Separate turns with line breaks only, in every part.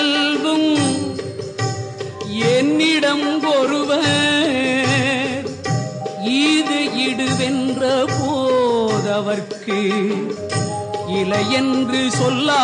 கேளாத என்னிடம் ஒருவர். இது இடுவென்ற போதவர்க்கு இலையென்று சொல்லா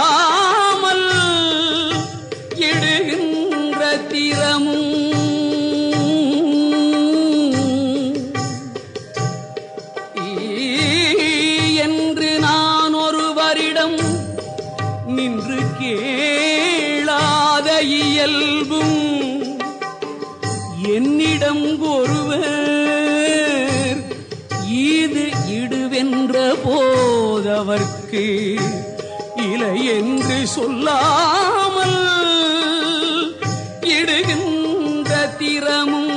என்னிடம் ஒருவர் இது இடுவென்ற போதவர்க்கு இலை என்று சொல்லாமல் இடுகின்ற திறமும்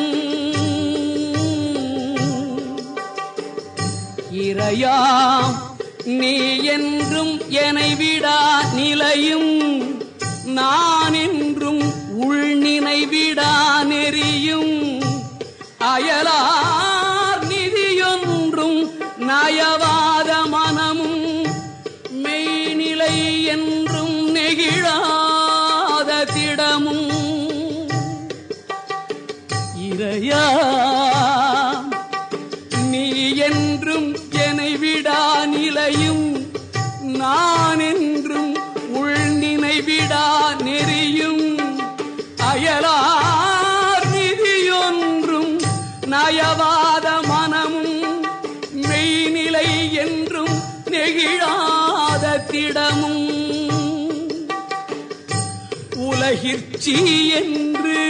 இறையாம் நீ என்றும் என விடா நிலையும். நான் நயவாத மனமும் மெய்நிலை என்றும் நெகிழா இடமும் உலகிற்சி என்று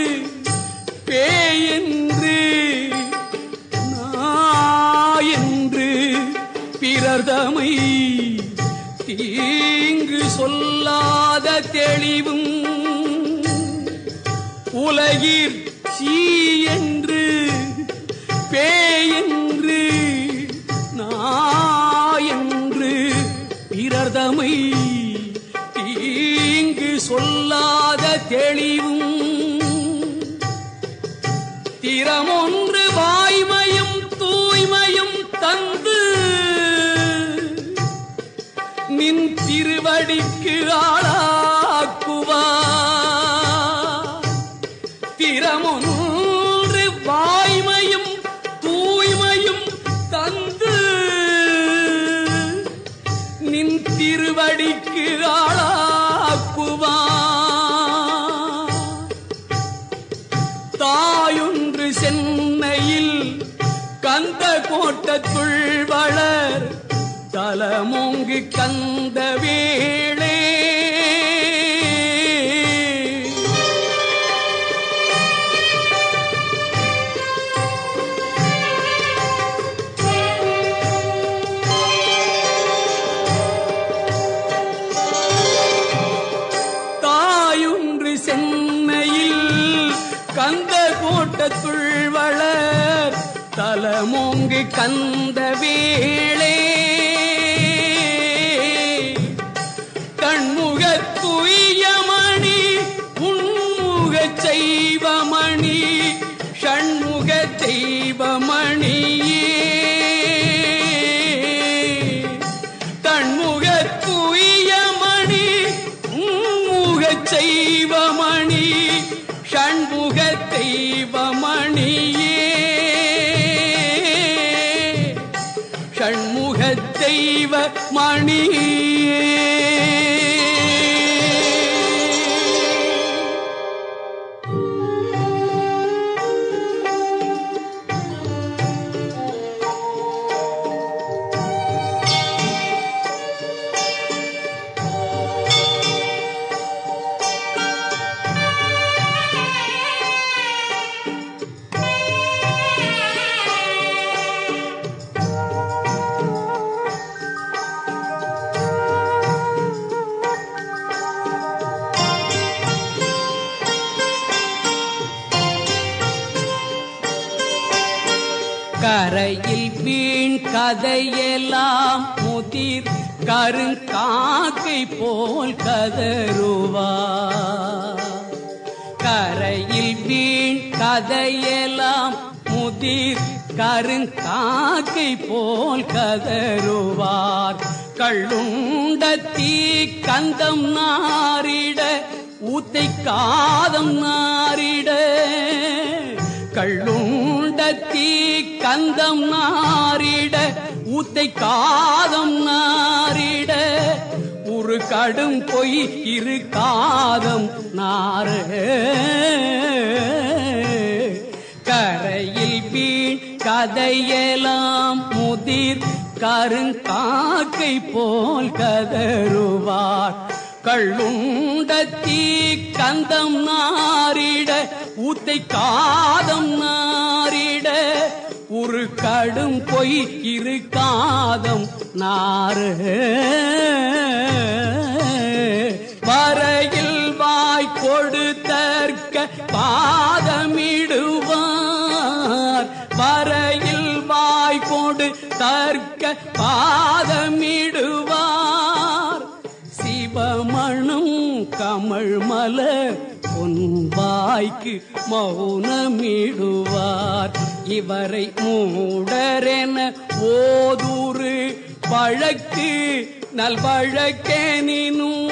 பேயென்று நாயென்று பிறர்தமை தீங்கு சொல்லாத தெளிவும் உலகிற்சி என்று திருவடிக்கு ஆளாக்குவா திறமொன்று வாய்மையும் தூய்மையும் தந்து நின் திருவடிக்கு ஆளாக்குவா தாயொன்று சென்னையில் கந்த கோட்டத்துள் வளர் தலமோங்கு கந்த வேள் கந்த கரையில் வீண் கதையெல்லாம் முதிர் கருங்காக்கை போல் கதருவா கரையில் வீண் கதையெல்லாம் முதிர் கருங்காக்கை போல் கதருவார் கள்ளுண்ட தீ கந்தம் நாரிட ஊத்தை காதம் நாரிட கள்ளுண்ட தீ கந்தம் நாரிட ஊத்தை காதம் நாரிட. ஒரு கடும் பொய் இரு காதம் நாறு கரையில் வீண் கதையெல்லாம் முதிர் கருங்காக்கை போல் கதருவார் கள்ளுண்ட கந்தம் நாரிட ஊத்தை காதம் நார் ஒரு கடும் பொய் இரு காதம் நாறு. வரையில் வாய் கொடுத்தற்க பாதமிடுவார். வரையில் வாய் கொடு தற்க பாதமிடுவார். சிவமணும் கமழ் மலர் பொன் வாய்க்கு மௌனமிடுவார். இவரை மூடரென ஓதூரு பழக்கு நல்வழக்கெனினும்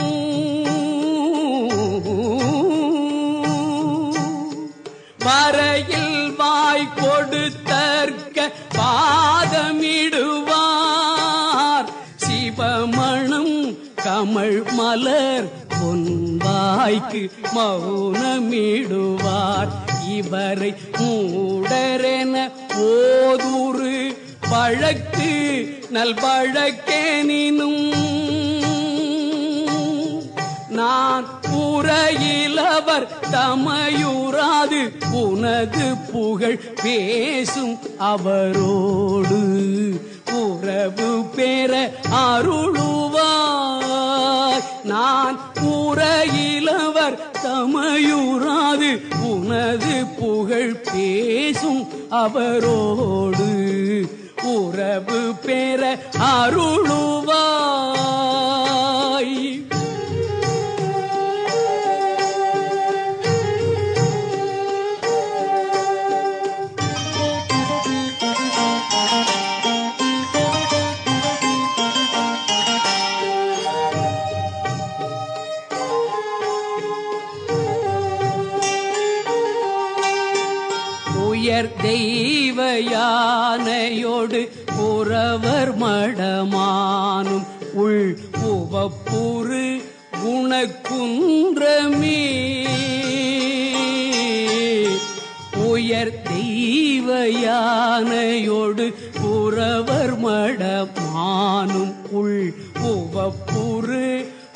வரையில் வாய் கொடுத்தற்க பாதமிடுவார். சிவமணம் கமழ் மலர் பொன்வாய்க்கு மௌனமிடுவார். இவரை மூ மூடரென ஓதுரு பழக்கு நல்வழக்கெனினும் நான் உரையிலவர் தமையுறாது உனது புகழ் பேசும் அவரோடு உறவு பெற அருளுவார் நான் உரையிலவர் தமையுறாது உனது புகழ் பேசும் அவரோடு உறவு பெற அருளுவாய் யானையோடு புறவர் மடமானும் உள் உவப்புறு குணக்குன்றமே உயர் தெய்வ யானையோடு புறவர் மடமானும் உள் உவப்புறு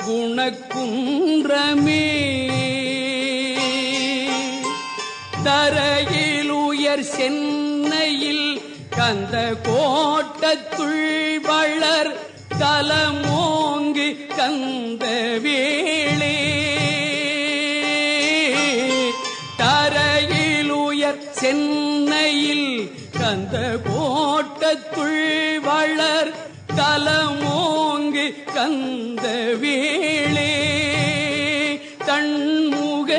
குணக்குன்றமே தரையில் உயர் சென்று கலந்த கோட்டத்துள் வளர் தலமோங்கி கந்த வேளே. தரையில் உயர் சென்னையில் கந்த கோட்டத்துள் வளர் தலமோங்கி கந்த வேளே. தன்முக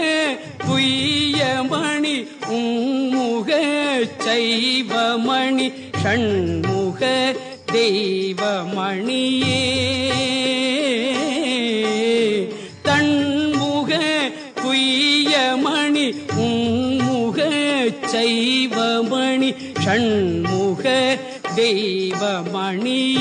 துய்யமணி உம்முகே சைவமணி ஷண்முக தெய்வமணியே. தன்முக குய்யமணி உன்முக சைவமணி ஷண்முக தெய்வமணியே.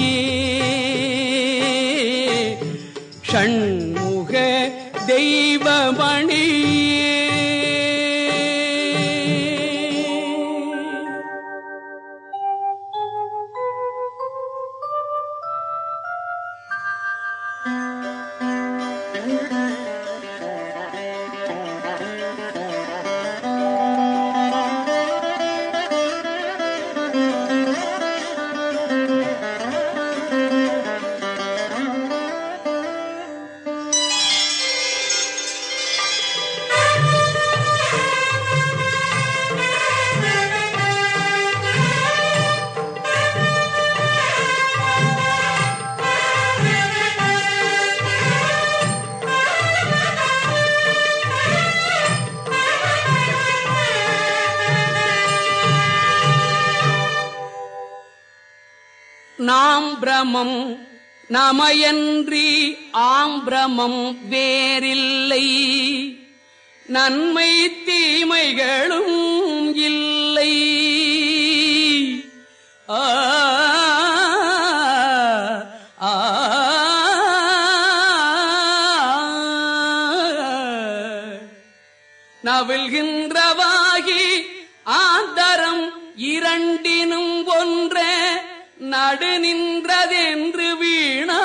நாம் பிரமம் நமையன்றி ஆம்பிரமம் வேறில்லை நன்மை தீமைகளும் இல்லை ஆ ஆ ஆந்தரம் இரண்டினும் ஒன்றே நடு நின்றதென்று வீணாள்.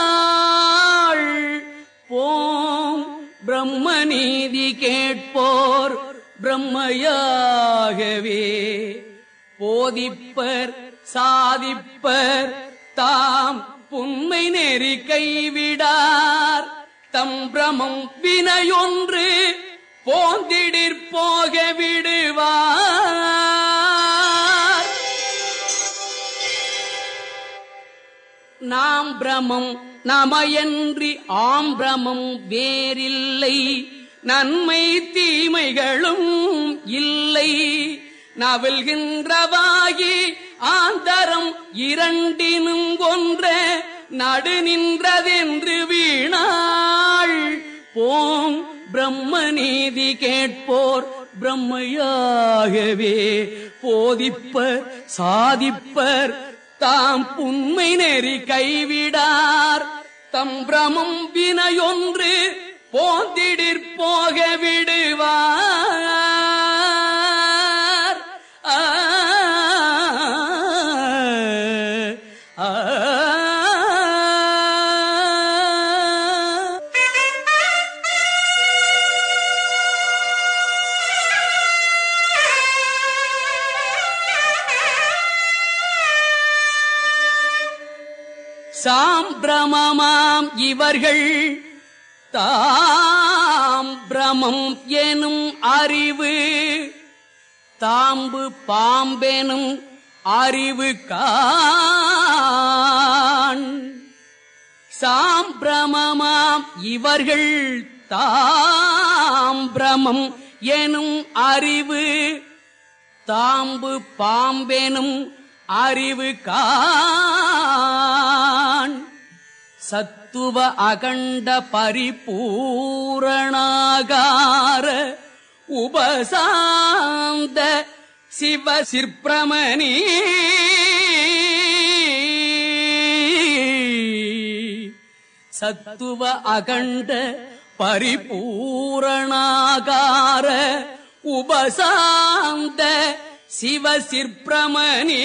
போம் பிரம்ம நீதி கேட்போர் பிரம்மையாகவே. போதிப்பர் சாதிப்பர் தாம் புண்மை நெறி கைவிடார். தம் பிரமம் வினையொன்று போந்திடிற் போகவிடு. பிரமம் நமையன்றி ஆம் பிரமம் வேறில்லை. நன்மை தீமைகளும் இல்லை. நவில்கின்றவாயி ஆந்தரம் இரண்டினும் ஒன்ற. நடு நின்றதென்று வீணாள். போம் பிரம்ம நீதி கேட்போர் பிரம்மையாகவே. போதிப்பர் சாதிப்பர் தாம் புண்மை நெறி கைவிடார். தம் பிரமம் வினையொன்று போந்திடிற் போக விடுவார். சாம்பிரமமாம் இவர்கள் தாம் பிரமம் எனும் அறிவு தாம்பு பாம்பெனும் அறிவு காண். சாம்பிரமமாம் இவர்கள் தாம் பிரமம் எனும் அறிவு தாம்பு பாம்பெனும் அறிவு காண். தத்துவ அகண்ட பரிபூரணாகார உபசாந்த சிவ சிற்பிரமணி. சத்துவ அகண்ட பரிபூரணாகார உபசாந்த சிவ சிற்பிரமணி.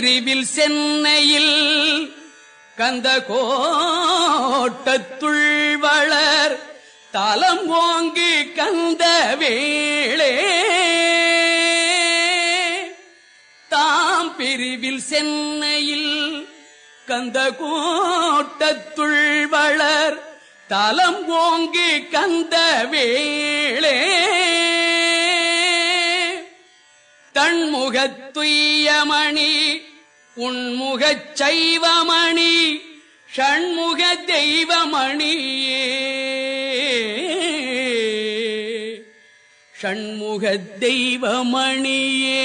தாம் பிரிவில் சென்னையில் கந்த கோட்டத்துள் வளர் தலம் ஓங்கி கந்த வேளே. தாம் பிரிவில் சென்னையில் கந்த கோட்டத்துள் வளர் தலம் ஓங்கி கந்த வேளே. தன்முகத்துய்யமணி உன்முகச் சைவமணி ஷண்முக தெய்வமணியே. ஷண்முக தெய்வமணியே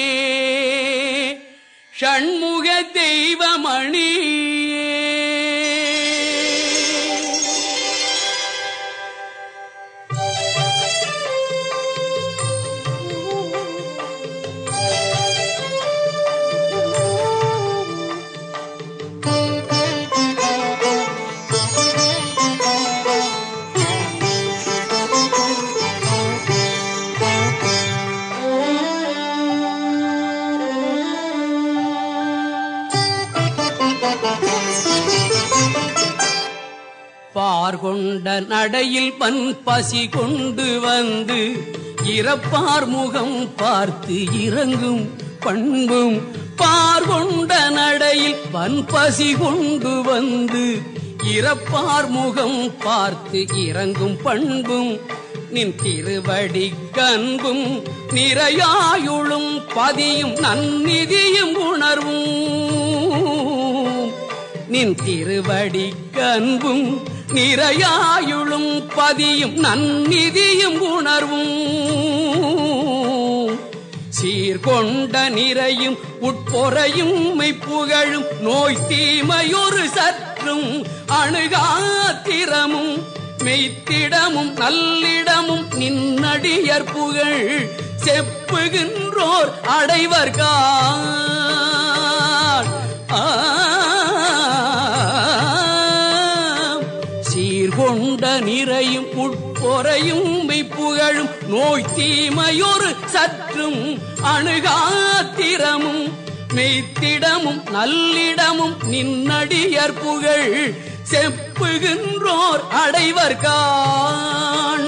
ஷண்முக தெய்வமணியே பன் பசி கொண்டு வந்து இறப்பார் முகம் பார்த்து இறங்கும் பண்பும் பார்கொண்ட நடையில் பன் பசி கொண்டு வந்து இறப்பார் முகம் பார்த்து இறங்கும் பண்பும் நின் திருவடி கண்பும் நிறையாயுளும் பதியும் நன்னிதியும் உணர்வும். நின் திருவடி கண்பும் நிறையாயுளும் பதியும் நன்னிதியும் உணர்வும். சீர்கொண்ட நிறையும் உட்பொறையும் மெய்ப்புகழும் நோய் தீமையொரு சற்றும் அணுகாத்திரமும் மெய்த்திடமும் நல்லிடமும் நின்னடியர் புகழ் செப்புகின்றோர் அடைவர்கா. மெய்ப்புகழும் நோய் தீமையொரு சற்றும் அணுகாத்திரமும் மெய்த்திடமும் நல்லிடமும் நின்னடியற் புகழ் செப்புகின்றோர் அடைவர்கான்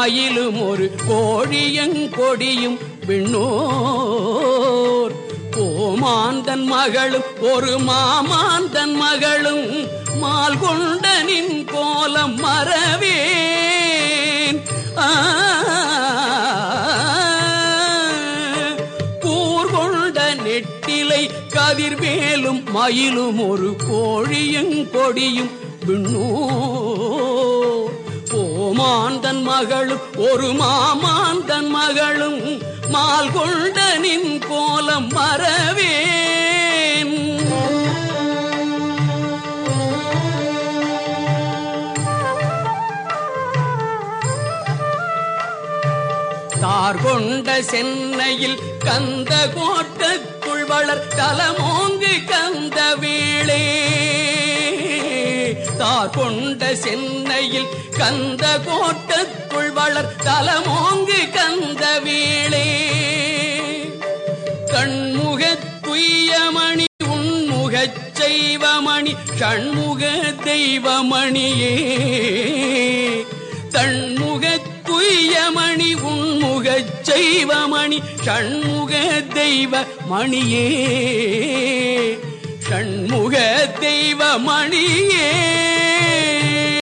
மயிலும் ஒரு கோழியங்கொடியும் விண்ணோர். கோமாந்தன் மகளும் ஒரு மாமாந்தன் மகளும் மால் கொண்ட கோலம் மறவேன். ஆ கூர்கொண்ட நெட்டிலை கதிர்வேலும் மயிலும் ஒரு கோழியங்கொடியும் விண்ணோ மாந்தன் மகளும் ஒரு மாமாந்தன் மகளும் மால் கொண்டனின் கோலம் மறவேன். தார் கொண்ட சென்னையில் கந்த கோட்டத்துள் வளர் தலமோங்கு கந்த தார் கொண்ட சென்னையில் கந்த கோட்டத்துள் வளர் தலமோங்கு கந்த வீழே கண்முக துய்யமணி உன்முகச் செய்வமணி ஷண்முக தெய்வமணியே. தன்முகத் துய்யமணி உன்முகச் செய்வமணி ஷண்முக தெய்வ மணியே முக தெய்வமணியே.